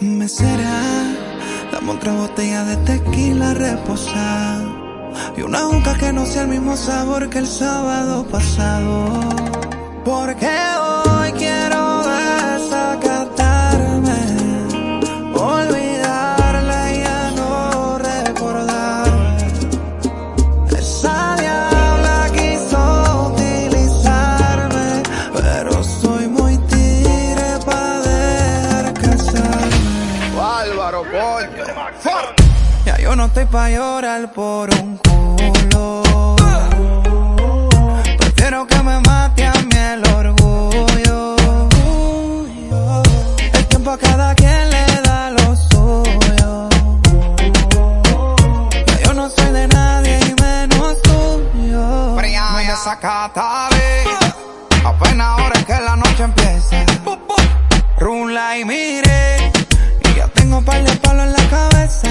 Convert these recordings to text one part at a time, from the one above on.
Me será, dame otra botella de tequila reposada y una juca que no sea el mismo sabor que el sábado pasado. Porque hoy yo no estoy pa' llorar por un culo. Prefiero que me mate a mí el orgullo. El tiempo a cada quien le da lo suyo. Yo no soy de nadie y menos tuyo. Me desacataré. Apenas ahora es que la noche empieza. Rula y mire. Y ya tengo un par de palos en la cabeza.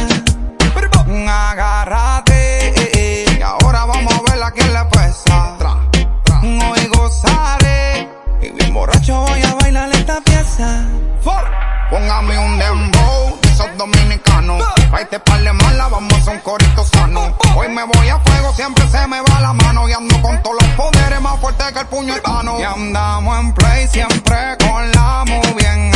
Póngame un dembow de esos dominicanos. Pa' este par de mala, vamos a un corito sano. Hoy me voy a fuego, siempre se me va la mano. Y ando con todos los poderes más fuertes que el puño. Y andamos en play siempre con la muy bien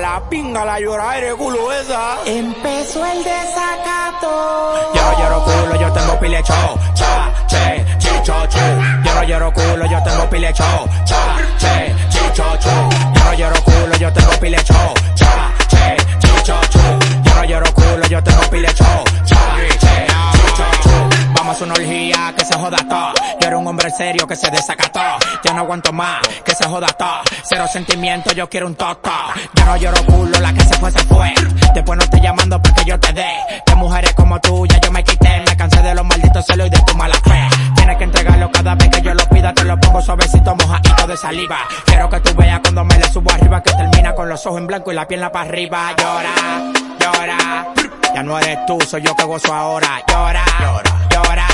La pinga, la lloradera de culo esa. Empezó el desacato. Yo no lloro culo, yo tengo pile show. Cha, che, chicho, chu. Yo no lloro culo, yo tengo pile show. Cha, Hacer una orgía que se joda todo. Yo era un hombre serio que se desacató. Ya no aguanto más que se joda todo. Cero sentimiento, yo quiero un toto. Yo no lloro culo, la que se fue se fue. Después no estoy llamando para que yo te dé. De mujeres como tú ya yo me quité. Me cansé de los malditos celos y de tu mala fe. Tienes que entregarlo cada vez que yo lo pida. Te lo pongo suavecito, mojadito de saliva. Quiero que tú veas cuando me le subo arriba. Que termina con los ojos en blanco y la pierna para arriba. Llora, llora. Ya no eres tú, soy yo que gozo ahora. Llora, llora.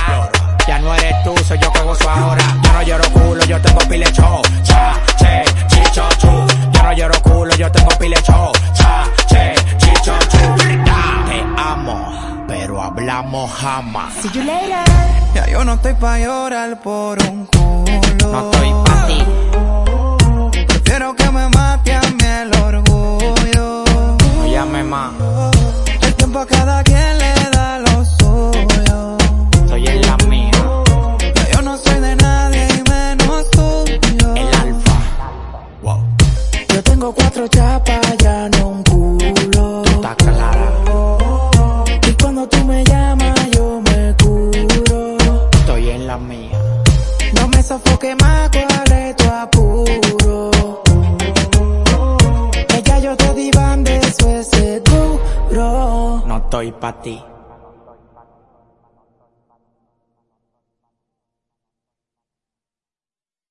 Ya no eres tú, soy yo que gozo ahora. Yo no lloro culo, yo tengo pile show. Cha, che, chicho, chu. Yo no lloro culo, yo tengo pile show. Cha, che, chicho, chu. Te amo, pero hablamos jamás. See you later. Ya yo no estoy pa' llorar por un culo. No estoy pa' ti. Tengo cuatro chapas, ya no un culo. está clara. Y cuando tú me llamas, yo me curo. Estoy en la mía. No me sofoque más, cuál es tu apuro. Ya yo te di van de eso es seguro. No estoy pa' ti.